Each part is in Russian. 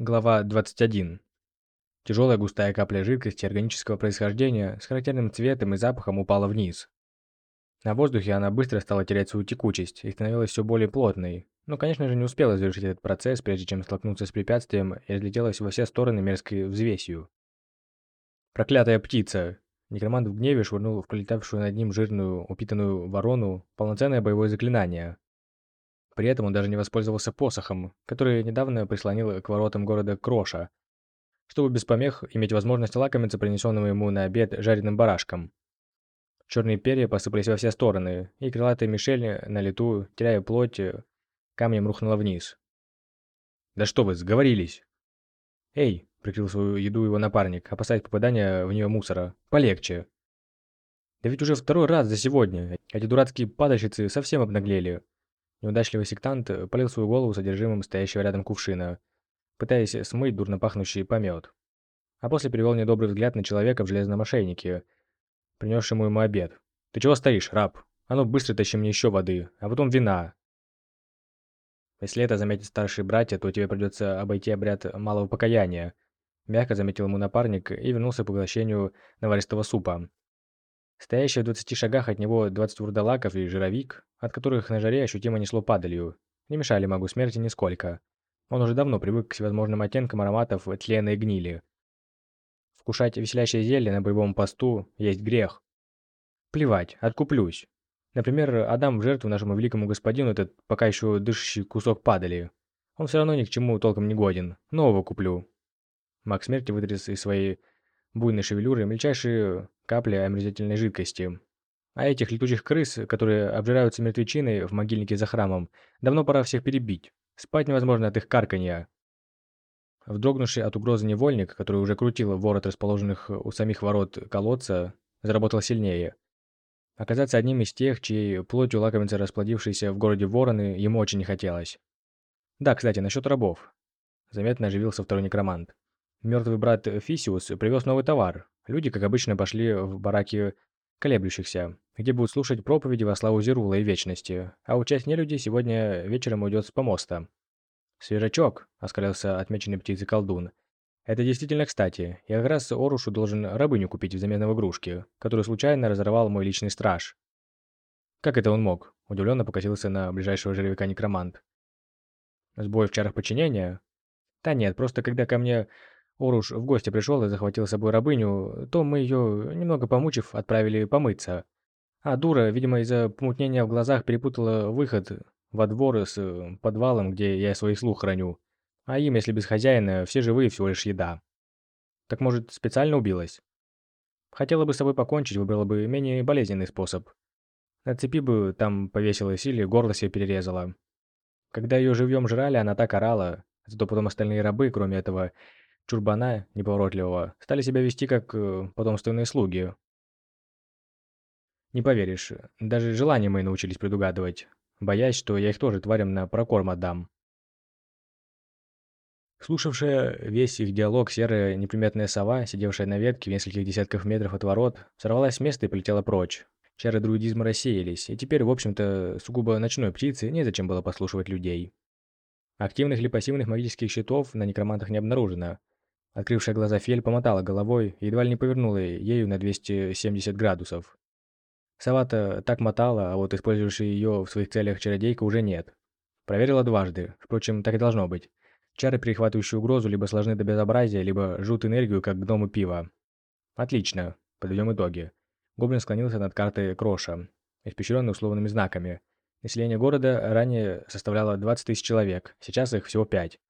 Глава 21. Тяжелая густая капля жидкости органического происхождения с характерным цветом и запахом упала вниз. На воздухе она быстро стала терять свою текучесть и становилась все более плотной, но, конечно же, не успела завершить этот процесс, прежде чем столкнуться с препятствием и разлетелась во все стороны мерзкой взвесью. «Проклятая птица!» Некромант в гневе швырнул в пролетавшую над ним жирную, упитанную ворону полноценное боевое заклинание – при этом он даже не воспользовался посохом, который недавно прислонил к воротам города Кроша, чтобы без помех иметь возможность лакомиться принесенным ему на обед жареным барашком. Черные перья посыпались во все стороны, и крылатая Мишель на лету, теряя плоть, камнем рухнула вниз. «Да что вы, сговорились!» «Эй!» — прикрыл свою еду его напарник, опасаясь попадания в нее мусора. «Полегче!» «Да ведь уже второй раз за сегодня. Эти дурацкие падальщицы совсем обнаглели. Неудачливый сектант э, полил свою голову содержимым стоящего рядом кувшина, пытаясь смыть дурно пахнущий помет. А после перевел недобрый взгляд на человека в железном ошейнике, принесшему ему обед. «Ты чего стоишь, раб? А ну быстро тащи мне еще воды, а потом вина!» «Если это заметят старшие братья, то тебе придется обойти обряд малого покаяния», мягко заметил ему напарник и вернулся к поглощению наваристого супа. Стоящие в 20 шагах от него 20 вурдалаков и жировик, от которых на жаре ощутимо несло падалью, не мешали магу смерти нисколько. Он уже давно привык к всевозможным оттенкам ароматов тленной гнили. Вкушать веселящее зелье на боевом посту есть грех. Плевать, откуплюсь. Например, отдам в жертву нашему великому господину этот пока еще дышащий кусок падали. Он все равно ни к чему толком не годен. Нового куплю. Маг смерти вытряс из своей буйной шевелюры мельчайшие капли омерзительной жидкости. А этих летучих крыс, которые обжираются мертвечиной в могильнике за храмом, давно пора всех перебить. Спать невозможно от их карканья. Вдрогнувший от угрозы невольник, который уже крутил ворот расположенных у самих ворот колодца, заработал сильнее. Оказаться одним из тех, чьей плотью лакомятся расплодившиеся в городе вороны, ему очень не хотелось. Да, кстати, насчет рабов. Заметно оживился второй некромант. Мертвый брат Фисиус привез новый товар. Люди, как обычно, пошли в бараки колеблющихся, где будут слушать проповеди во славу Зерула и Вечности, а у часть нелюдей сегодня вечером уйдет с помоста. «Свежачок», — оскалился отмеченный птицей колдун. «Это действительно кстати. Я как раз Орушу должен рабыню купить взамен в игрушки, которую случайно разорвал мой личный страж». «Как это он мог?» — удивленно покосился на ближайшего жервяка некромант. «Сбой в чарах подчинения?» «Да нет, просто когда ко мне Оруш в гости пришел и захватил с собой рабыню, то мы ее, немного помучив, отправили помыться. А дура, видимо, из-за помутнения в глазах перепутала выход во двор с э, подвалом, где я свой слух храню. А им, если без хозяина, все живые всего лишь еда. Так может, специально убилась? Хотела бы с собой покончить, выбрала бы менее болезненный способ. На цепи бы там повесилась или горло себе перерезала. Когда ее живьем жрали, она так орала, зато потом остальные рабы, кроме этого, чурбана неповоротливого, стали себя вести как э, потомственные слуги. Не поверишь, даже желания мои научились предугадывать, боясь, что я их тоже тварям на прокорм отдам. Слушавшая весь их диалог серая неприметная сова, сидевшая на ветке в нескольких десятках метров от ворот, сорвалась с места и полетела прочь. Чары друидизма рассеялись, и теперь, в общем-то, сугубо ночной птице незачем было послушивать людей. Активных или пассивных магических щитов на некромантах не обнаружено, Открывшая глаза Фель помотала головой едва ли не повернула ею на 270 градусов. Савата так мотала, а вот использовавшей ее в своих целях чародейка уже нет. Проверила дважды, впрочем, так и должно быть. Чары, перехватывающие угрозу, либо сложны до безобразия, либо жрут энергию, как гномы пива. Отлично, подведем итоги. Гоблин склонился над картой Кроша, испещренной условными знаками. Население города ранее составляло 20 тысяч человек, сейчас их всего 5.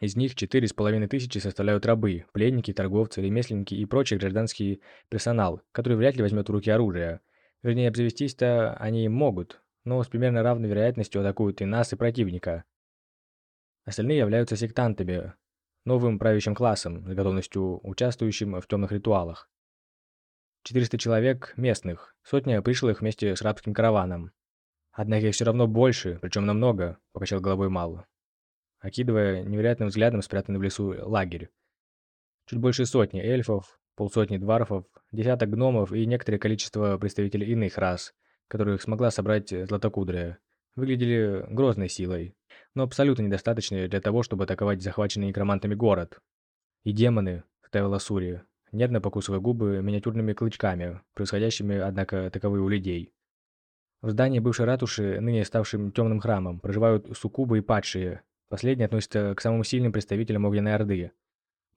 Из них четыре с половиной тысячи составляют рабы, пленники, торговцы, ремесленники и прочий гражданский персонал, который вряд ли возьмет в руки оружие. Вернее, обзавестись-то они могут, но с примерно равной вероятностью атакуют и нас, и противника. Остальные являются сектантами, новым правящим классом, с готовностью участвующим в темных ритуалах. 400 человек местных, сотня пришлых вместе с рабским караваном. Однако их все равно больше, причем намного, покачал головой Мал окидывая невероятным взглядом спрятанный в лесу лагерь. Чуть больше сотни эльфов, полсотни дварфов, десяток гномов и некоторое количество представителей иных рас, которых смогла собрать Златокудрая, выглядели грозной силой. но абсолютно недостаточные для того, чтобы атаковать захваченный некромантами город. И демоны, вставила Сури, нервно покусывая губы миниатюрными клычками, происходящими, однако, таковые у людей. В здании бывшей ратуши, ныне ставшим темным храмом, проживают суккубы и падшие. Последние относятся к самым сильным представителям огненной орды.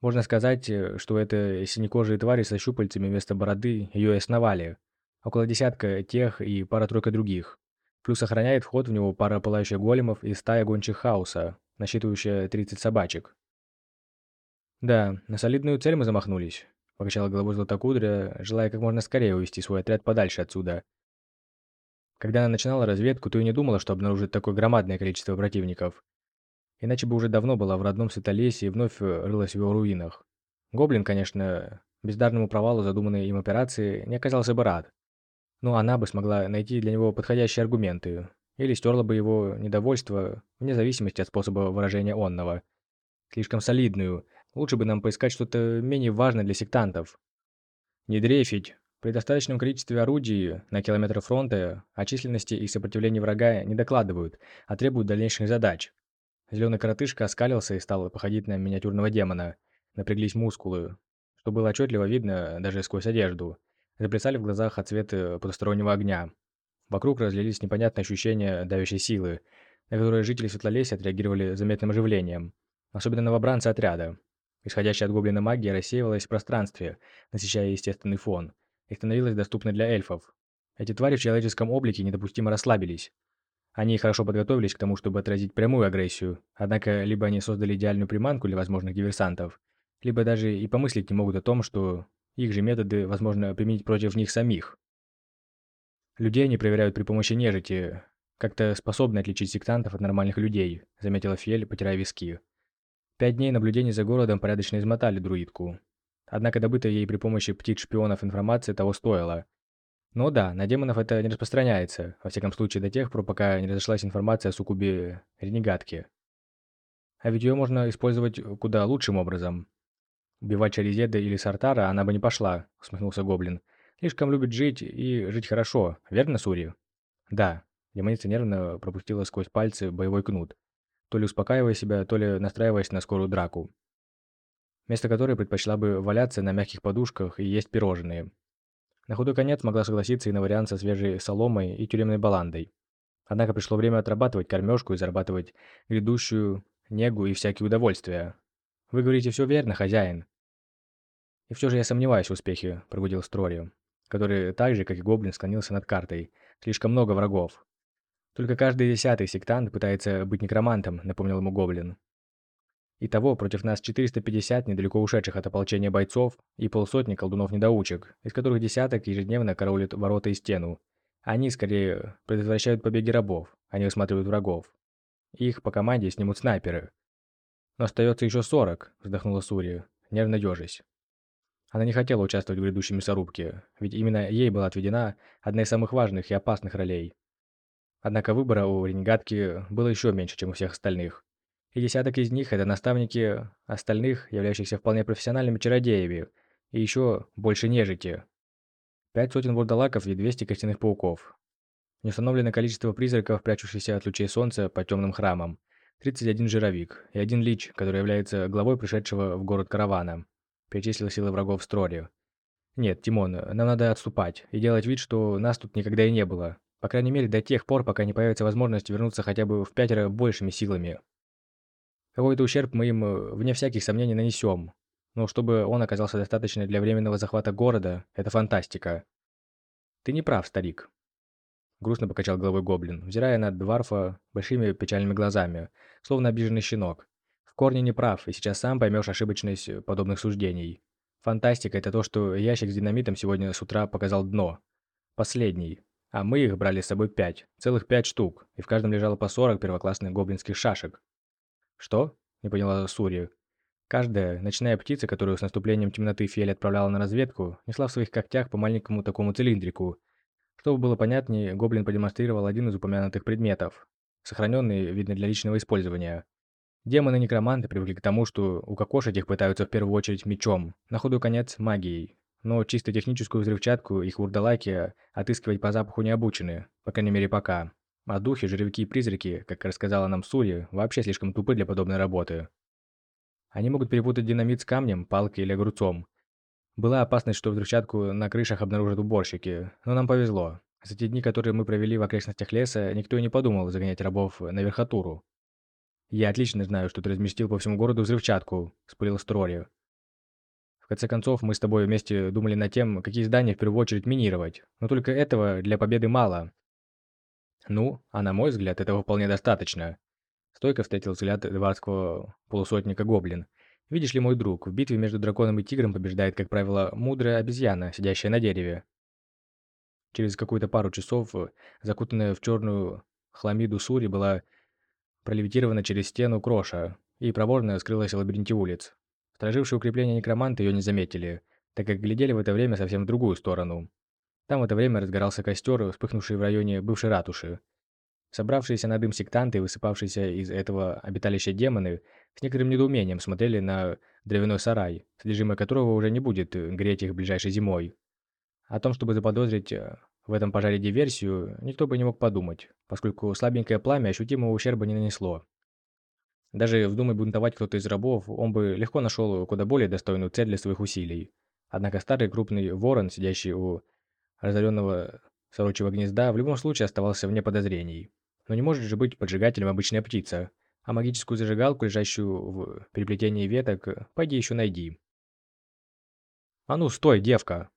Можно сказать, что это синекожие твари со щупальцами вместо бороды ее основали. Около десятка тех и пара-тройка других. Плюс охраняет вход в него пара пылающих големов и стая гончих хаоса, насчитывающая 30 собачек. «Да, на солидную цель мы замахнулись», — покачала головой Златокудря, желая как можно скорее увести свой отряд подальше отсюда. Когда она начинала разведку, то и не думала, что обнаружит такое громадное количество противников. Иначе бы уже давно была в родном Светолесье и вновь рылась в его руинах. Гоблин, конечно, бездарному провалу задуманной им операции не оказался бы рад. Но она бы смогла найти для него подходящие аргументы, или стерла бы его недовольство, вне зависимости от способа выражения онного. Слишком солидную, лучше бы нам поискать что-то менее важное для сектантов. Не дрейфить. При достаточном количестве орудий на километр фронта о численности и сопротивлении врага не докладывают, а требуют дальнейших задач. Зеленый коротышка оскалился и стал походить на миниатюрного демона. Напряглись мускулы, что было отчетливо видно даже сквозь одежду. Заплясали в глазах от цвета потустороннего огня. Вокруг разлились непонятные ощущения давящей силы, на которые жители Светлолесья отреагировали заметным оживлением. Особенно новобранцы отряда. Исходящая от гоблина магия рассеивалась в пространстве, насыщая естественный фон, и становилась доступной для эльфов. Эти твари в человеческом облике недопустимо расслабились. Они хорошо подготовились к тому, чтобы отразить прямую агрессию, однако либо они создали идеальную приманку для возможных диверсантов, либо даже и помыслить не могут о том, что их же методы возможно применить против них самих. Людей они проверяют при помощи нежити, как-то способны отличить сектантов от нормальных людей, заметила Фель, потирая виски. Пять дней наблюдений за городом порядочно измотали друидку. Однако добытая ей при помощи птиц-шпионов информация того стоила. Но да, на демонов это не распространяется, во всяком случае до тех пор, пока не разошлась информация о суккубе ренегатки. А ведь ее можно использовать куда лучшим образом. Убивать Шаризеда или Сартара она бы не пошла, усмехнулся Гоблин. Слишком любит жить и жить хорошо, верно, Сури? Да. Демоница нервно пропустила сквозь пальцы боевой кнут, то ли успокаивая себя, то ли настраиваясь на скорую драку. Вместо которой предпочла бы валяться на мягких подушках и есть пирожные. На худой конец могла согласиться и на вариант со свежей соломой и тюремной баландой. Однако пришло время отрабатывать кормежку и зарабатывать грядущую негу и всякие удовольствия. Вы говорите все верно, хозяин. И все же я сомневаюсь в успехе, прогудел Строри, который так же, как и Гоблин, склонился над картой. Слишком много врагов. Только каждый десятый сектант пытается быть некромантом, напомнил ему Гоблин. Итого против нас 450 недалеко ушедших от ополчения бойцов и полсотни колдунов-недоучек, из которых десяток ежедневно караулят ворота и стену. Они, скорее, предотвращают побеги рабов, а не высматривают врагов. Их по команде снимут снайперы. «Но остается еще сорок», – вздохнула Сурия, нервно ежась. Она не хотела участвовать в грядущей мясорубке, ведь именно ей была отведена одна из самых важных и опасных ролей. Однако выбора у ренегатки было еще меньше, чем у всех остальных и десяток из них – это наставники остальных, являющихся вполне профессиональными чародеями, и еще больше нежити. Пять сотен вурдалаков и 200 костяных пауков. Неустановленное количество призраков, прячущихся от лучей солнца по темным храмам. 31 жировик и один лич, который является главой пришедшего в город каравана. Перечислил силы врагов Строри. Нет, Тимон, нам надо отступать и делать вид, что нас тут никогда и не было. По крайней мере, до тех пор, пока не появится возможность вернуться хотя бы в пятеро большими силами. Какой-то ущерб мы им, э, вне всяких сомнений, нанесем. Но чтобы он оказался достаточно для временного захвата города, это фантастика. Ты не прав, старик. Грустно покачал головой гоблин, взирая на Дварфа большими печальными глазами, словно обиженный щенок. В корне не прав, и сейчас сам поймешь ошибочность подобных суждений. Фантастика – это то, что ящик с динамитом сегодня с утра показал дно. Последний. А мы их брали с собой пять. Целых пять штук, и в каждом лежало по сорок первоклассных гоблинских шашек. «Что?» – не поняла Сури. Каждая ночная птица, которую с наступлением темноты Фиэль отправляла на разведку, несла в своих когтях по маленькому такому цилиндрику. Чтобы было понятнее, гоблин продемонстрировал один из упомянутых предметов, сохраненный, видно, для личного использования. Демоны-некроманты привыкли к тому, что укокошить их пытаются в первую очередь мечом, на ходу конец магией. Но чисто техническую взрывчатку их вурдалаки отыскивать по запаху не обучены, по крайней мере пока. А духи, жеребки и призраки, как рассказала нам Сури, вообще слишком тупы для подобной работы. Они могут перепутать динамит с камнем, палкой или огурцом. Была опасность, что взрывчатку на крышах обнаружат уборщики, но нам повезло. За те дни, которые мы провели в окрестностях леса, никто и не подумал загонять рабов на верхотуру. «Я отлично знаю, что ты разместил по всему городу взрывчатку», – спылил Строри. «В конце концов, мы с тобой вместе думали над тем, какие здания в первую очередь минировать, но только этого для победы мало. Ну, а на мой взгляд, этого вполне достаточно. Стойко встретил взгляд дворского полусотника Гоблин. Видишь ли, мой друг, в битве между драконом и тигром побеждает, как правило, мудрая обезьяна, сидящая на дереве. Через какую-то пару часов, закутанная в черную хламиду Сури была пролевитирована через стену кроша и проворно скрылась в лабиринте улиц. Сторожившие укрепления некроманты ее не заметили, так как глядели в это время совсем в другую сторону. Там в это время разгорался костер, вспыхнувший в районе бывшей ратуши. Собравшиеся на дым сектанты и высыпавшиеся из этого обиталища демоны с некоторым недоумением смотрели на дровяной сарай, содержимое которого уже не будет греть их ближайшей зимой. О том, чтобы заподозрить э, в этом пожаре диверсию, никто бы не мог подумать, поскольку слабенькое пламя ощутимого ущерба не нанесло. Даже вдумай бунтовать кто-то из рабов, он бы легко нашел куда более достойную цель для своих усилий. Однако старый крупный ворон, сидящий у разоренного сорочьего гнезда в любом случае оставался вне подозрений. Но не может же быть поджигателем обычная птица. А магическую зажигалку, лежащую в переплетении веток, пойди еще найди. «А ну, стой, девка!»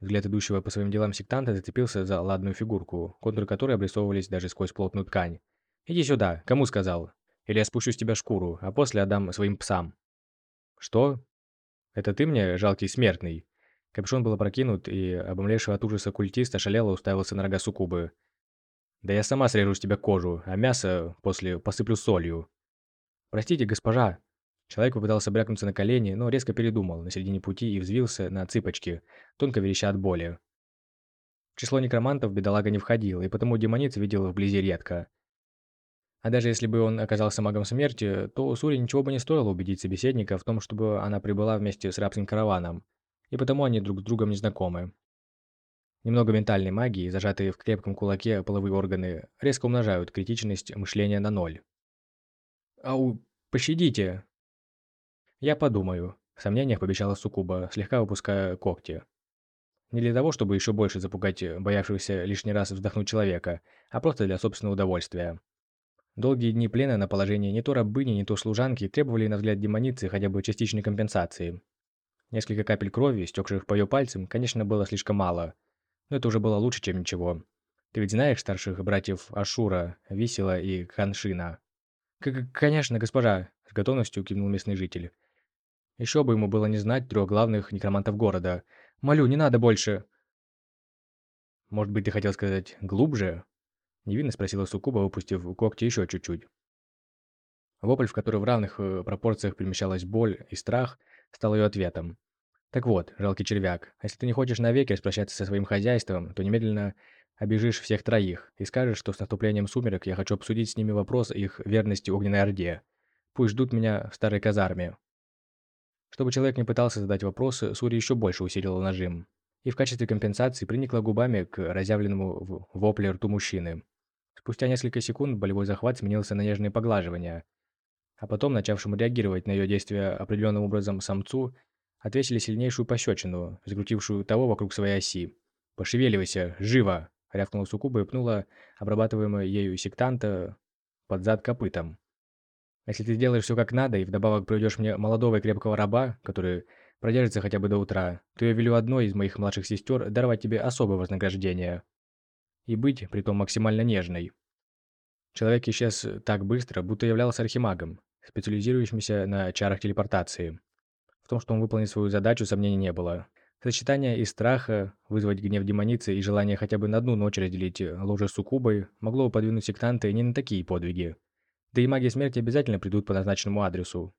Взгляд идущего по своим делам сектанта зацепился за ладную фигурку, контуры которой обрисовывались даже сквозь плотную ткань. «Иди сюда, кому сказал? Или я спущу с тебя шкуру, а после отдам своим псам». «Что? Это ты мне, жалкий смертный?» Капюшон был опрокинут, и обомлевший от ужаса культист ошалело уставился на рога суккубы. «Да я сама срежу с тебя кожу, а мясо после посыплю солью». «Простите, госпожа». Человек попытался брякнуться на колени, но резко передумал на середине пути и взвился на цыпочки, тонко вереща от боли. В число некромантов бедолага не входил, и потому демониц видел вблизи редко. А даже если бы он оказался магом смерти, то Сури ничего бы не стоило убедить собеседника в том, чтобы она прибыла вместе с рабским караваном и потому они друг с другом не знакомы. Немного ментальной магии, зажатые в крепком кулаке половые органы, резко умножают критичность мышления на ноль. «Ау, пощадите!» «Я подумаю», – в сомнениях пообещала Сукуба, слегка выпуская когти. Не для того, чтобы еще больше запугать боявшегося лишний раз вздохнуть человека, а просто для собственного удовольствия. Долгие дни плена на положении не то рабыни, не то служанки требовали на взгляд демоницы хотя бы частичной компенсации. Несколько капель крови, стекших по ее пальцам, конечно, было слишком мало. Но это уже было лучше, чем ничего. Ты ведь знаешь старших братьев Ашура, Висела и Ханшина? К «Конечно, госпожа», — с готовностью кивнул местный житель. Еще бы ему было не знать трех главных некромантов города. «Молю, не надо больше!» «Может быть, ты хотел сказать «глубже»?» Невинно спросила Сукуба, выпустив когти еще чуть-чуть. Вопль, в который в равных э, пропорциях перемещалась боль и страх, стал ее ответом. «Так вот, жалкий червяк, если ты не хочешь навеки распрощаться со своим хозяйством, то немедленно обижишь всех троих и скажешь, что с наступлением сумерек я хочу обсудить с ними вопрос их верности огненной орде. Пусть ждут меня в старой казарме». Чтобы человек не пытался задать вопросы, Сури еще больше усилила нажим. И в качестве компенсации приникла губами к разъявленному вопле рту мужчины. Спустя несколько секунд болевой захват сменился на нежные поглаживания, а потом, начавшему реагировать на ее действия определенным образом самцу, отвесили сильнейшую пощечину, закрутившую того вокруг своей оси. «Пошевеливайся! Живо!» — рявкнула Сукуба и пнула обрабатываемого ею сектанта под зад копытом. «Если ты сделаешь все как надо и вдобавок приведешь мне молодого и крепкого раба, который продержится хотя бы до утра, то я велю одной из моих младших сестер даровать тебе особое вознаграждение. И быть, притом максимально нежной». Человек исчез так быстро, будто являлся архимагом, специализирующимся на чарах телепортации. В том, что он выполнит свою задачу, сомнений не было. Сочетание из страха, вызвать гнев демоницы и желание хотя бы на одну ночь разделить ложе с суккубой могло подвинуть сектанты не на такие подвиги. Да и маги смерти обязательно придут по назначенному адресу.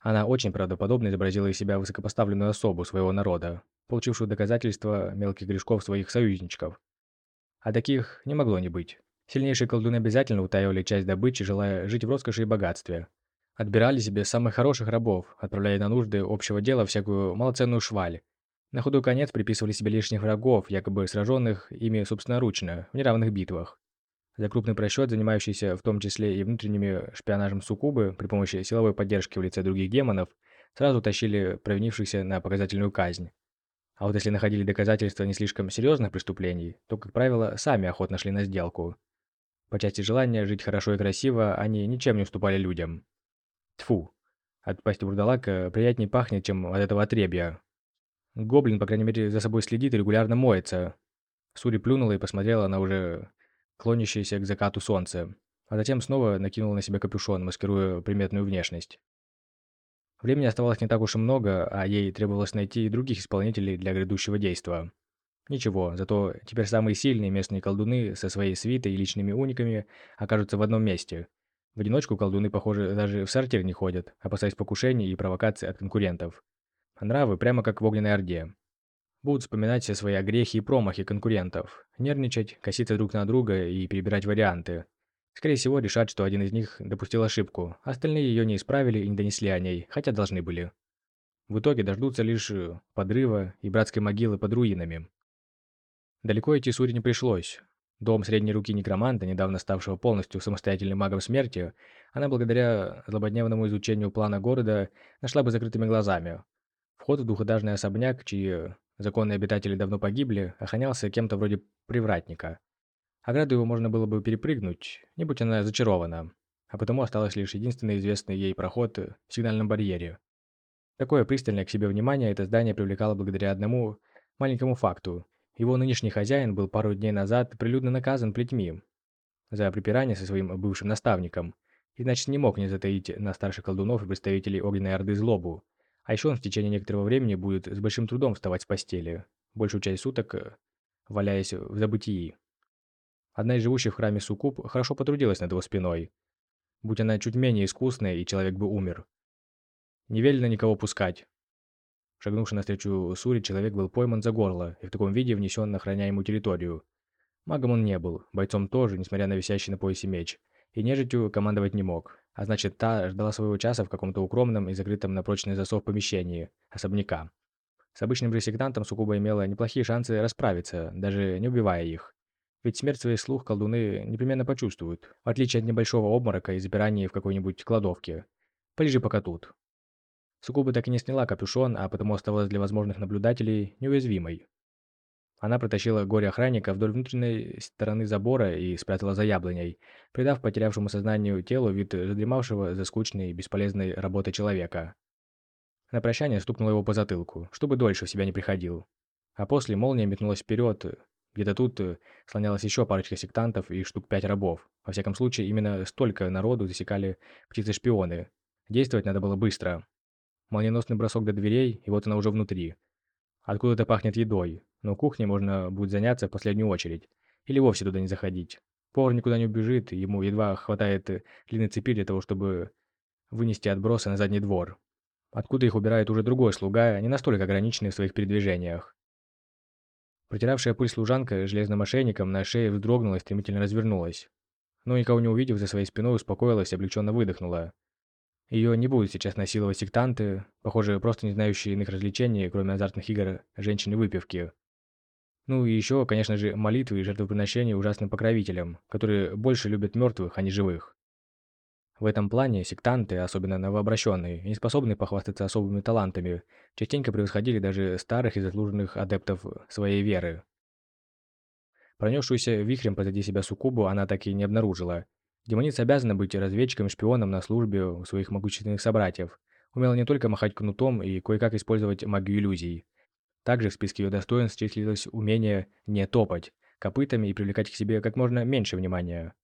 Она очень правдоподобно изобразила из себя высокопоставленную особу своего народа, получившую доказательства мелких грешков своих союзничков. А таких не могло не быть. Сильнейшие колдуны обязательно утаивали часть добычи, желая жить в роскоши и богатстве. Отбирали себе самых хороших рабов, отправляя на нужды общего дела всякую малоценную шваль. На худой конец приписывали себе лишних врагов, якобы сраженных ими собственноручно, в неравных битвах. За крупный просчет, занимающийся в том числе и внутренними шпионажем Сукубы при помощи силовой поддержки в лице других демонов, сразу тащили провинившихся на показательную казнь. А вот если находили доказательства не слишком серьезных преступлений, то, как правило, сами охотно шли на сделку. По части желания жить хорошо и красиво, они ничем не уступали людям. Тфу, от пасти бурдалака приятнее пахнет, чем от этого отребья. Гоблин, по крайней мере, за собой следит и регулярно моется. Сури плюнула и посмотрела на уже клонящееся к закату солнце, а затем снова накинула на себя капюшон, маскируя приметную внешность. Времени оставалось не так уж и много, а ей требовалось найти и других исполнителей для грядущего действа. Ничего, зато теперь самые сильные местные колдуны со своей свитой и личными униками окажутся в одном месте. В одиночку колдуны, похоже, даже в сортир не ходят, опасаясь покушений и провокаций от конкурентов. Нравы прямо как в огненной орде. Будут вспоминать все свои огрехи и промахи конкурентов, нервничать, коситься друг на друга и перебирать варианты. Скорее всего, решат, что один из них допустил ошибку, остальные ее не исправили и не донесли о ней, хотя должны были. В итоге дождутся лишь э, подрыва и братской могилы под руинами. Далеко идти Сури не пришлось. Дом средней руки некроманта, недавно ставшего полностью самостоятельным магом смерти, она благодаря злободневному изучению плана города нашла бы закрытыми глазами. Вход в двухэтажный особняк, чьи законные обитатели давно погибли, охранялся кем-то вроде привратника. Ограду его можно было бы перепрыгнуть, не будь она зачарована, а потому осталось лишь единственный известный ей проход в сигнальном барьере. Такое пристальное к себе внимание это здание привлекало благодаря одному маленькому факту. Его нынешний хозяин был пару дней назад прилюдно наказан плетьми за припирание со своим бывшим наставником, и значит не мог не затаить на старших колдунов и представителей огненной орды злобу. А еще он в течение некоторого времени будет с большим трудом вставать с постели, большую часть суток валяясь в забытии. Одна из живущих в храме Суккуб хорошо потрудилась над его спиной. Будь она чуть менее искусная, и человек бы умер. Не велено никого пускать. Шагнувший навстречу Сури, человек был пойман за горло и в таком виде внесен на охраняемую территорию. Магом он не был, бойцом тоже, несмотря на висящий на поясе меч, и нежитью командовать не мог, а значит, та ждала своего часа в каком-то укромном и закрытом на прочный засов помещении, особняка. С обычным же сектантом Сукуба имела неплохие шансы расправиться, даже не убивая их. Ведь смерть своих слух колдуны непременно почувствуют, в отличие от небольшого обморока и запирания в какой-нибудь кладовке. Полежи пока тут. Сукуба так и не сняла капюшон, а потому оставалась для возможных наблюдателей неуязвимой. Она протащила горе-охранника вдоль внутренней стороны забора и спрятала за яблоней, придав потерявшему сознанию телу вид задремавшего за скучной и бесполезной работой человека. На прощание стукнула его по затылку, чтобы дольше в себя не приходил. А после молния метнулась вперед, где-то тут э, слонялась еще парочка сектантов и штук пять рабов. Во всяком случае, именно столько народу засекали птицы-шпионы. Действовать надо было быстро. Молниеносный бросок до дверей, и вот она уже внутри. Откуда-то пахнет едой, но кухней можно будет заняться в последнюю очередь. Или вовсе туда не заходить. Повар никуда не убежит, ему едва хватает э, длины цепи для того, чтобы вынести отбросы на задний двор. Откуда их убирает уже другой слуга, не настолько ограниченный в своих передвижениях. Протиравшая пыль служанка железным ошейником на шее вздрогнула и стремительно развернулась. Но никого не увидев за своей спиной, успокоилась и облегченно выдохнула. Ее не будут сейчас насиловать сектанты, похоже, просто не знающие иных развлечений, кроме азартных игр, женщин и выпивки. Ну и еще, конечно же, молитвы и жертвоприношения ужасным покровителям, которые больше любят мертвых, а не живых. В этом плане сектанты, особенно новообращенные, не способные похвастаться особыми талантами, частенько превосходили даже старых и заслуженных адептов своей веры. Пронесшуюся вихрем позади себя суккубу она так и не обнаружила. Демоница обязана быть разведчиком и шпионом на службе у своих могущественных собратьев. Умела не только махать кнутом и кое-как использовать магию иллюзий. Также в списке ее достоинств числилось умение не топать копытами и привлекать к себе как можно меньше внимания.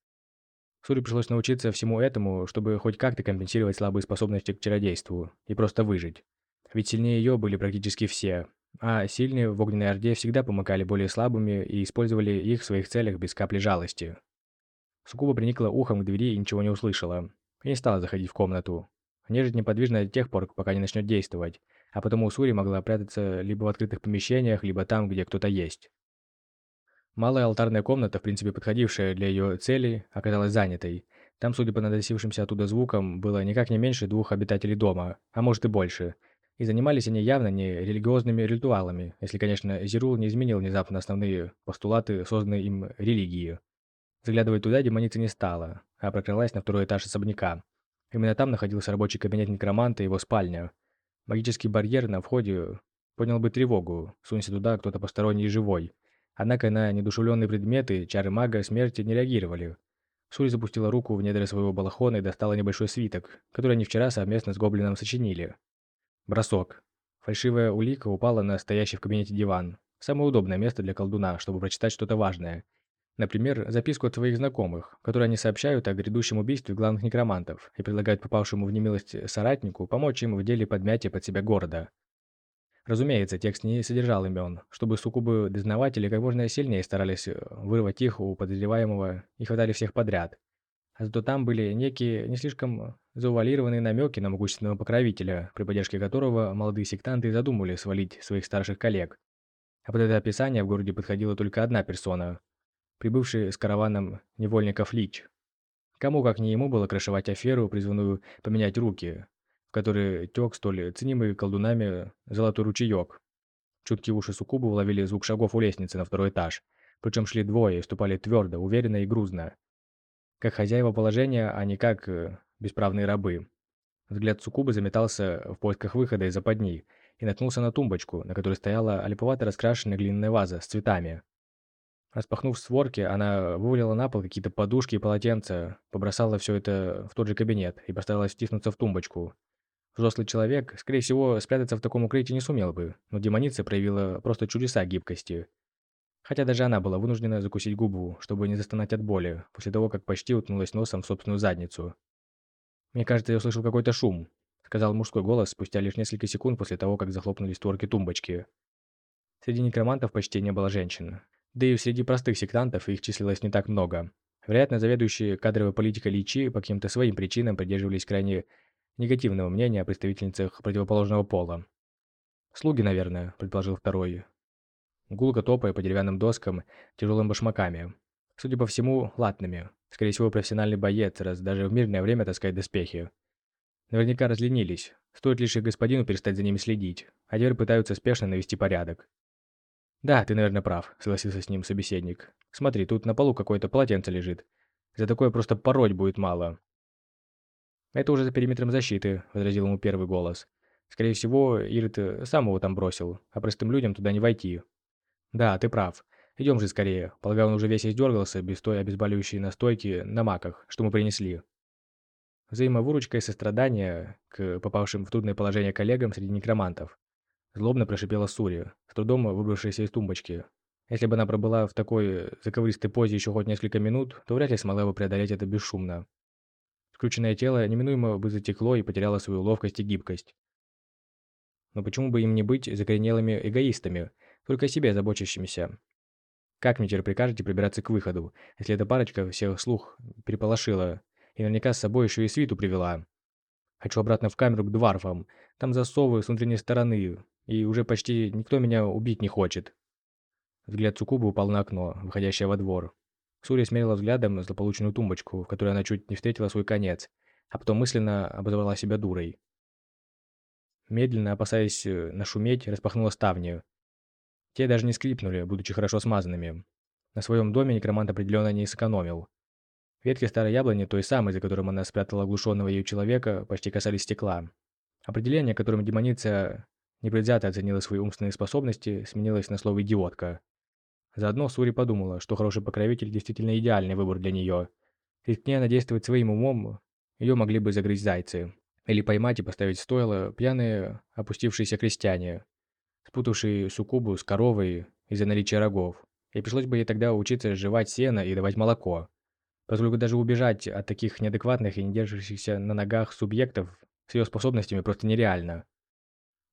Сури пришлось научиться всему этому, чтобы хоть как-то компенсировать слабые способности к чародейству и просто выжить. Ведь сильнее ее были практически все, а сильные в Огненной Орде всегда помыкали более слабыми и использовали их в своих целях без капли жалости. Сукуба приникла ухом к двери и ничего не услышала, и не стала заходить в комнату. Нежить неподвижна до тех пор, пока не начнет действовать, а потому Сури могла прятаться либо в открытых помещениях, либо там, где кто-то есть. Малая алтарная комната, в принципе подходившая для ее цели, оказалась занятой. Там, судя по наносившимся оттуда звукам, было никак не меньше двух обитателей дома, а может и больше. И занимались они явно не религиозными ритуалами, если, конечно, Зирул не изменил внезапно основные постулаты созданной им религии. Заглядывать туда демоница не стала, а прокралась на второй этаж особняка. Именно там находился рабочий кабинет некроманта и его спальня. Магический барьер на входе поднял бы тревогу, сунься туда кто-то посторонний и живой. Однако на недушевленные предметы чары мага смерти не реагировали. Сури запустила руку в недра своего балахона и достала небольшой свиток, который они вчера совместно с гоблином сочинили. Бросок. Фальшивая улика упала на стоящий в кабинете диван. Самое удобное место для колдуна, чтобы прочитать что-то важное. Например, записку от своих знакомых, в они сообщают о грядущем убийстве главных некромантов и предлагают попавшему в немилость соратнику помочь им в деле подмятия под себя города. Разумеется, текст не содержал имен, чтобы суккубы-дознаватели как можно сильнее старались э, вырвать их у подозреваемого и хватали всех подряд. А зато там были некие не слишком заувалированные намеки на могущественного покровителя, при поддержке которого молодые сектанты задумали свалить своих старших коллег. А под это описание в городе подходила только одна персона, прибывший с караваном невольников Лич. Кому, как не ему, было крышевать аферу, призванную поменять руки, в который тек столь ценимый колдунами золотой ручеек. Чуткие уши суккубы уловили звук шагов у лестницы на второй этаж, причем шли двое и ступали твердо, уверенно и грузно. Как хозяева положения, а не как э, бесправные рабы. Взгляд суккубы заметался в поисках выхода из западни и наткнулся на тумбочку, на которой стояла олиповато раскрашенная глиняная ваза с цветами. Распахнув створки, она вывалила на пол какие-то подушки и полотенца, побросала все это в тот же кабинет и постаралась втиснуться в тумбочку, Взрослый человек, скорее всего, спрятаться в таком укрытии не сумел бы, но демоница проявила просто чудеса гибкости. Хотя даже она была вынуждена закусить губу, чтобы не застонать от боли, после того, как почти уткнулась носом в собственную задницу. «Мне кажется, я услышал какой-то шум», — сказал мужской голос спустя лишь несколько секунд после того, как захлопнулись створки тумбочки. Среди некромантов почти не было женщин. Да и среди простых сектантов их числилось не так много. Вероятно, заведующие кадровой политикой Личи по каким-то своим причинам придерживались крайне негативного мнения о представительницах противоположного пола. «Слуги, наверное», – предположил второй. Гулко топая по деревянным доскам тяжелыми башмаками. Судя по всему, латными. Скорее всего, профессиональный боец, раз даже в мирное время таскает доспехи. Наверняка разленились. Стоит лишь их господину перестать за ними следить. А теперь пытаются спешно навести порядок. «Да, ты, наверное, прав», – согласился с ним собеседник. «Смотри, тут на полу какое-то полотенце лежит. За такое просто пороть будет мало. «Это уже за периметром защиты», – возразил ему первый голос. «Скорее всего, Ирит э, сам его там бросил, а простым людям туда не войти». «Да, ты прав. Идем же скорее. Полагаю, он уже весь издергался без той обезболивающей настойки на маках, что мы принесли». Взаимовыручка и сострадание к попавшим в трудное положение коллегам среди некромантов. Злобно прошипела Сури, с трудом выбравшаяся из тумбочки. Если бы она пробыла в такой заковыристой позе еще хоть несколько минут, то вряд ли смогла бы преодолеть это бесшумно. Скрученное тело неминуемо бы затекло и потеряло свою ловкость и гибкость. Но почему бы им не быть закоренелыми эгоистами, только о себе заботящимися? Как мне теперь прикажете прибираться к выходу, если эта парочка всех слух переполошила и наверняка с собой еще и свиту привела? Хочу обратно в камеру к дварфам, там засовы с внутренней стороны, и уже почти никто меня убить не хочет. Взгляд Цукубы упал на окно, выходящее во двор. Сурия смерила взглядом злополученную тумбочку, в которой она чуть не встретила свой конец, а потом мысленно обозвала себя дурой. Медленно, опасаясь э, нашуметь, распахнула ставни. Те даже не скрипнули, будучи хорошо смазанными. На своем доме некромант определенно не сэкономил. Ветки старой яблони, той самой, за которым она спрятала оглушенного ею человека, почти касались стекла. Определение, которым демоница непредвзято оценила свои умственные способности, сменилось на слово «идиотка». Заодно Сури подумала, что хороший покровитель действительно идеальный выбор для нее. Рискни она действовать своим умом, ее могли бы загрызть зайцы. Или поймать и поставить стойло пьяные опустившиеся крестьяне, спутавшие суккубу с коровой из-за наличия рогов. И пришлось бы ей тогда учиться жевать сено и давать молоко. Поскольку даже убежать от таких неадекватных и не держащихся на ногах субъектов с ее способностями просто нереально.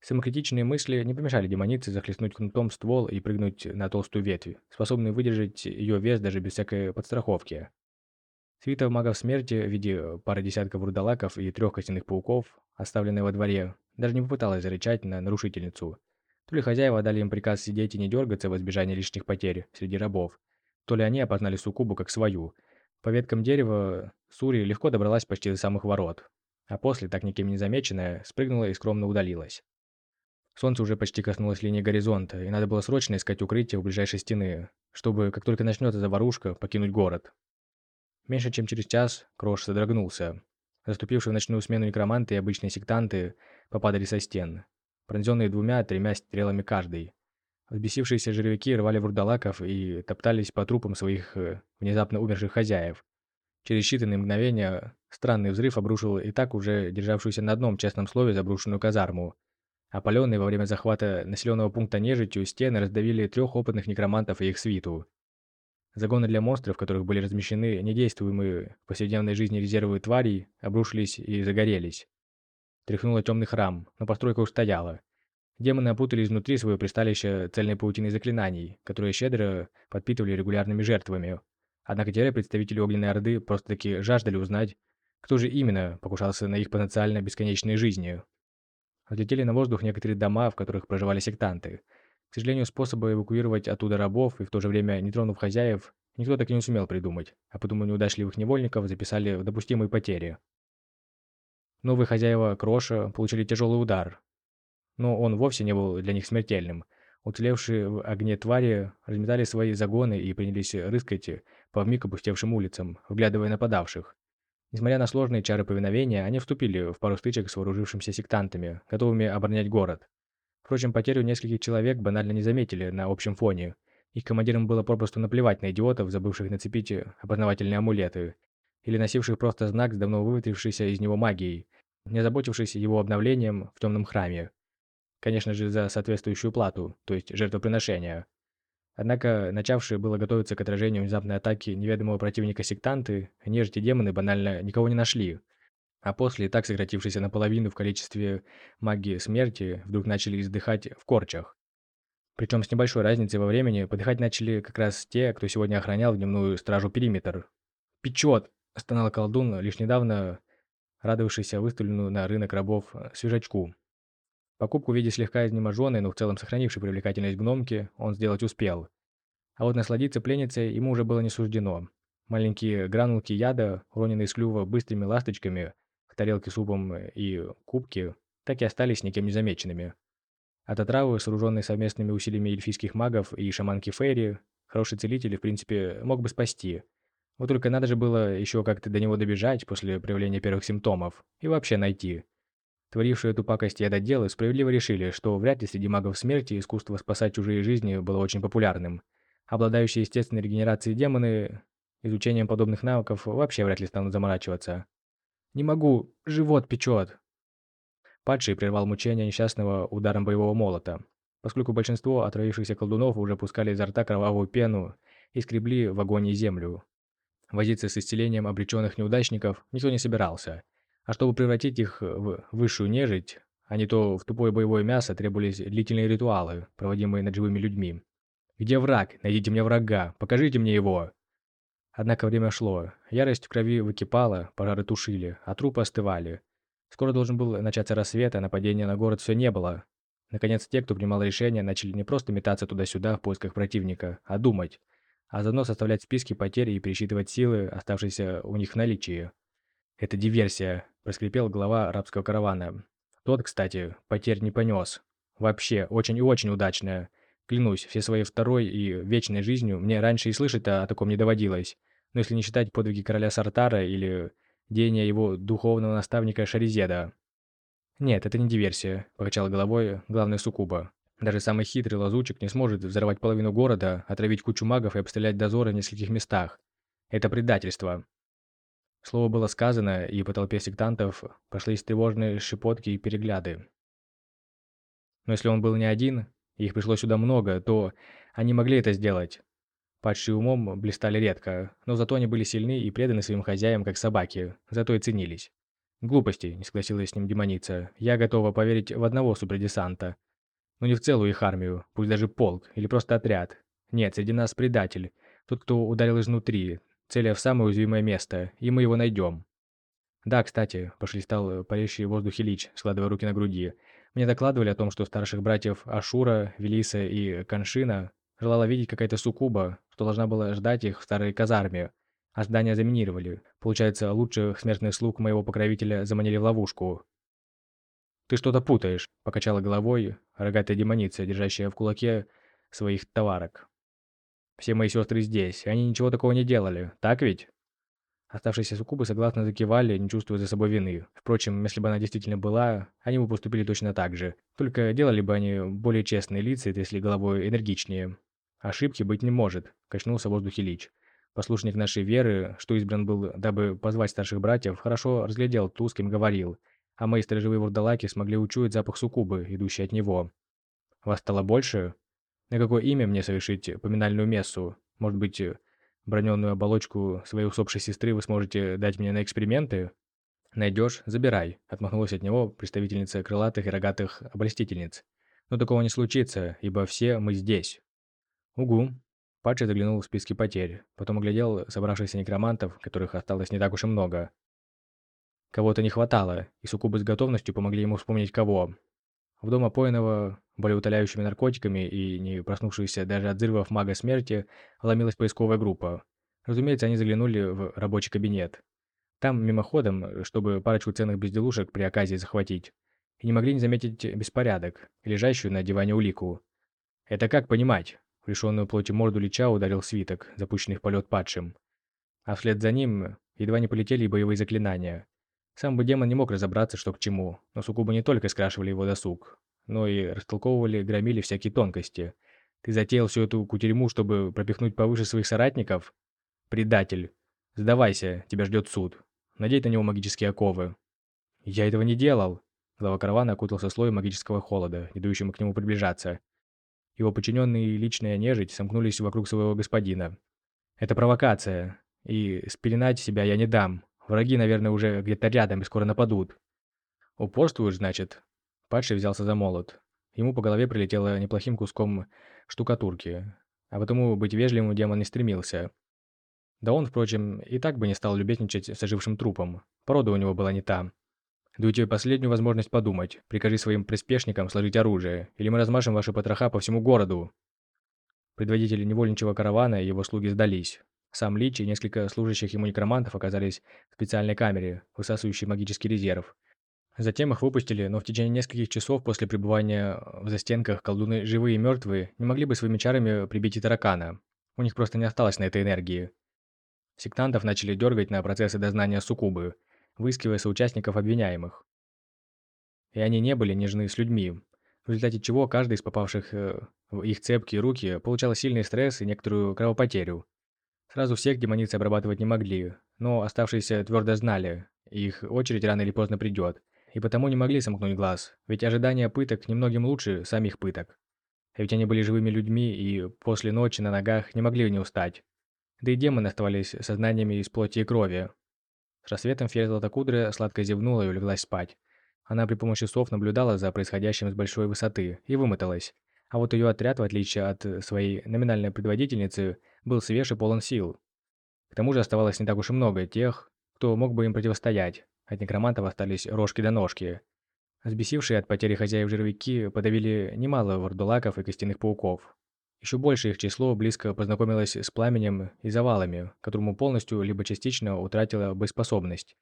Самокритичные мысли не помешали демонице захлестнуть кнутом ствол и прыгнуть на толстую ветвь, способную выдержать ее вес даже без всякой подстраховки. Свита магов смерти в виде пары десятков рудолаков и трех костяных пауков, оставленные во дворе, даже не попыталась зарычать на нарушительницу. То ли хозяева дали им приказ сидеть и не дергаться в избежание лишних потерь среди рабов, то ли они опознали суккубу как свою. По веткам дерева Сури легко добралась почти до самых ворот, а после, так никем не замеченная, спрыгнула и скромно удалилась. Солнце уже почти коснулось линии горизонта, и надо было срочно искать укрытие у ближайшей стены, чтобы, как только начнется заварушка, покинуть город. Меньше чем через час Крош содрогнулся. Заступившие в ночную смену некроманты и обычные сектанты попадали со стен, пронзенные двумя-тремя стрелами каждый. Взбесившиеся жервяки рвали вурдалаков и топтались по трупам своих э, внезапно умерших хозяев. Через считанные мгновения странный взрыв обрушил и так уже державшуюся на одном честном слове заброшенную казарму. Опаленные во время захвата населенного пункта нежитью стены раздавили трех опытных некромантов и их свиту. Загоны для монстров, в которых были размещены недействуемые в повседневной жизни резервы тварей, обрушились и загорелись. Тряхнуло темный храм, но постройка устояла. Демоны опутали изнутри свое присталище цельной паутиной заклинаний, которые щедро подпитывали регулярными жертвами. Однако теперь представители Огненной Орды просто-таки жаждали узнать, кто же именно покушался на их потенциально бесконечные жизни. Взлетели на воздух некоторые дома, в которых проживали сектанты. К сожалению, способа эвакуировать оттуда рабов и в то же время не тронув хозяев, никто так и не сумел придумать, а потому неудачливых невольников записали в допустимые потери. Новые хозяева Кроша получили тяжелый удар, но он вовсе не был для них смертельным. Уцелевшие в огне твари разметали свои загоны и принялись рыскать по вмиг опустевшим улицам, вглядывая нападавших. Несмотря на сложные чары повиновения, они вступили в пару стычек с вооружившимися сектантами, готовыми оборонять город. Впрочем, потерю нескольких человек банально не заметили на общем фоне. Их командирам было попросту наплевать на идиотов, забывших нацепить опознавательные амулеты, или носивших просто знак с давно выветрившейся из него магией, не озаботившись его обновлением в темном храме. Конечно же, за соответствующую плату, то есть жертвоприношение. Однако, начавшие было готовиться к отражению внезапной атаки неведомого противника сектанты, нежити демоны банально никого не нашли. А после, так сократившиеся наполовину в количестве магии смерти, вдруг начали издыхать в корчах. Причем с небольшой разницей во времени подыхать начали как раз те, кто сегодня охранял дневную стражу периметр. «Печет!» – стонал колдун, лишь недавно радовавшийся выставленную на рынок рабов свежачку. Покупку в виде слегка изнеможенной, но в целом сохранившей привлекательность гномки он сделать успел. А вот насладиться пленницей ему уже было не суждено. Маленькие гранулки яда, уроненные из клюва быстрыми ласточками, в тарелке супом и кубке, так и остались никем не замеченными. От отравы, сооруженной совместными усилиями эльфийских магов и шаманки Фейри, хороший целитель, в принципе, мог бы спасти. Вот только надо же было еще как-то до него добежать после проявления первых симптомов и вообще найти. Творившие эту пакость ядоделы справедливо решили, что вряд ли среди магов смерти искусство спасать чужие жизни было очень популярным. Обладающие естественной регенерацией демоны изучением подобных навыков вообще вряд ли станут заморачиваться. «Не могу, живот печет!» Падший прервал мучения несчастного ударом боевого молота, поскольку большинство отравившихся колдунов уже пускали изо рта кровавую пену и скребли в агонии землю. Возиться с исцелением обреченных неудачников никто не собирался – а чтобы превратить их в высшую нежить, а не то в тупое боевое мясо, требовались длительные ритуалы, проводимые над живыми людьми. «Где враг? Найдите мне врага! Покажите мне его!» Однако время шло. Ярость в крови выкипала, пожары тушили, а трупы остывали. Скоро должен был начаться рассвет, а нападения на город все не было. Наконец, те, кто принимал решения, начали не просто метаться туда-сюда в поисках противника, а думать, а заодно составлять списки потерь и пересчитывать силы, оставшиеся у них в наличии. «Это диверсия», – проскрипел глава арабского каравана. Тот, кстати, потерь не понес. Вообще, очень и очень удачная. Клянусь, все своей второй и вечной жизнью мне раньше и слышать-то о таком не доводилось. Но если не считать подвиги короля Сартара или деяния его духовного наставника Шаризеда. «Нет, это не диверсия», – покачал головой главный суккуба. «Даже самый хитрый лазучик не сможет взорвать половину города, отравить кучу магов и обстрелять дозоры в нескольких местах. Это предательство. Слово было сказано, и по толпе сектантов прошлись тревожные шепотки и перегляды. Но если он был не один, и их пришло сюда много, то они могли это сделать. Падшие умом блистали редко, но зато они были сильны и преданы своим хозяям, как собаки, зато и ценились. «Глупости», — не согласилась с ним демоница. «Я готова поверить в одного супердесанта. Но не в целую их армию, пусть даже полк или просто отряд. Нет, среди нас предатель. Тот, кто ударил изнутри, целя в самое уязвимое место, и мы его найдем. Да, кстати, пошелестал парящий в воздухе Лич, складывая руки на груди. Мне докладывали о том, что старших братьев Ашура, Велиса и Каншина желала видеть какая-то суккуба, что должна была ждать их в старой казарме, а здание заминировали. Получается, лучших смертных слуг моего покровителя заманили в ловушку. «Ты что-то путаешь», — покачала головой рогатая демоница, держащая в кулаке своих товарок. Все мои сестры здесь, они ничего такого не делали, так ведь? Оставшиеся суккубы согласно закивали, не чувствуя за собой вины. Впрочем, если бы она действительно была, они бы поступили точно так же. Только делали бы они более честные лица, если головой энергичнее. Ошибки быть не может, качнулся в воздухе Лич. Послушник нашей веры, что избран был, дабы позвать старших братьев, хорошо разглядел ту, с кем говорил, а мои сторожевые вурдалаки смогли учуять запах суккубы, идущий от него. Вас стало больше? На какое имя мне совершить поминальную мессу? Может быть, Броненную оболочку своей усопшей сестры вы сможете дать мне на эксперименты? Найдешь – забирай, отмахнулась от него представительница крылатых и рогатых обольстительниц. Но такого не случится, ибо все мы здесь. Угу. Падший заглянул в списки потерь, потом оглядел собравшихся некромантов, которых осталось не так уж и много. Кого-то не хватало, и суккубы с готовностью помогли ему вспомнить кого. В дом опоенного болеутоляющими наркотиками и не проснувшуюся даже от взрывов мага смерти вломилась поисковая группа. Разумеется, они заглянули в рабочий кабинет. Там, мимоходом, чтобы парочку ценных безделушек при оказии захватить. И не могли не заметить беспорядок, лежащую на диване улику. Это как понимать? В лишенную плоти морду Лича ударил свиток, запущенный в полет падшим. А вслед за ним едва не полетели и боевые заклинания. Сам бы демон не мог разобраться, что к чему, но суккубы не только скрашивали его досуг, но и растолковывали, громили всякие тонкости. Ты затеял всю эту кутерьму, чтобы пропихнуть повыше своих соратников? Предатель. Сдавайся, тебя ждет суд. Надеть на него магические оковы. Я этого не делал. Глава каравана окутался слоем магического холода, не дающим к нему приближаться. Его подчиненные и личная нежить сомкнулись вокруг своего господина. Это провокация, и спеленать себя я не дам. Враги, наверное, уже где-то рядом и скоро нападут. Упорствуешь, значит? Падший взялся за молот. Ему по голове прилетело неплохим куском штукатурки, а потому быть вежливым демон не стремился. Да он, впрочем, и так бы не стал любезничать с ожившим трупом. Порода у него была не та. Тебе последнюю возможность подумать. Прикажи своим приспешникам сложить оружие, или мы размашем ваши потроха по всему городу. Предводители невольничего каравана и его слуги сдались. Сам Лич и несколько служащих ему некромантов оказались в специальной камере, высасывающей магический резерв, Затем их выпустили, но в течение нескольких часов после пребывания в застенках колдуны живые и мертвые не могли бы своими чарами прибить и таракана. У них просто не осталось на этой энергии. Сектантов начали дергать на процессы дознания суккубы, выискивая соучастников обвиняемых. И они не были нежны с людьми, в результате чего каждый из попавших э, в их цепкие руки получал сильный стресс и некоторую кровопотерю. Сразу всех демоницы обрабатывать не могли, но оставшиеся твердо знали, их очередь рано или поздно придет, и потому не могли сомкнуть глаз, ведь ожидание пыток немногим лучше самих пыток. Ведь они были живыми людьми и после ночи на ногах не могли не устать. Да и демоны оставались сознаниями из плоти и крови. С рассветом фея Златокудрая сладко зевнула и улеглась спать. Она при помощи сов наблюдала за происходящим с большой высоты и вымоталась. А вот ее отряд, в отличие от своей номинальной предводительницы, был свеж и полон сил. К тому же оставалось не так уж и много тех, кто мог бы им противостоять. От некромантов остались рожки до ножки. Сбесившие от потери хозяев жировики подавили немало вардулаков и костяных пауков. Еще больше их число близко познакомилось с пламенем и завалами, которому полностью либо частично утратила боеспособность.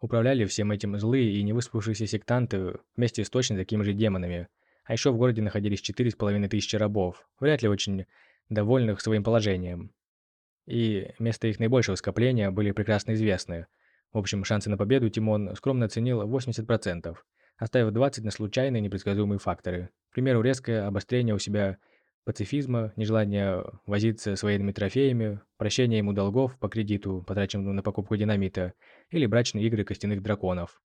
Управляли всем этим злые и невыспавшиеся сектанты вместе с точно такими же демонами. А еще в городе находились четыре с половиной тысячи рабов, вряд ли очень довольных своим положением. И место их наибольшего скопления были прекрасно известны – в общем, шансы на победу Тимон скромно оценил 80%, оставив 20% на случайные непредсказуемые факторы. К примеру, резкое обострение у себя пацифизма, нежелание возиться с военными трофеями, прощение ему долгов по кредиту, потраченному на покупку динамита, или брачные игры костяных драконов.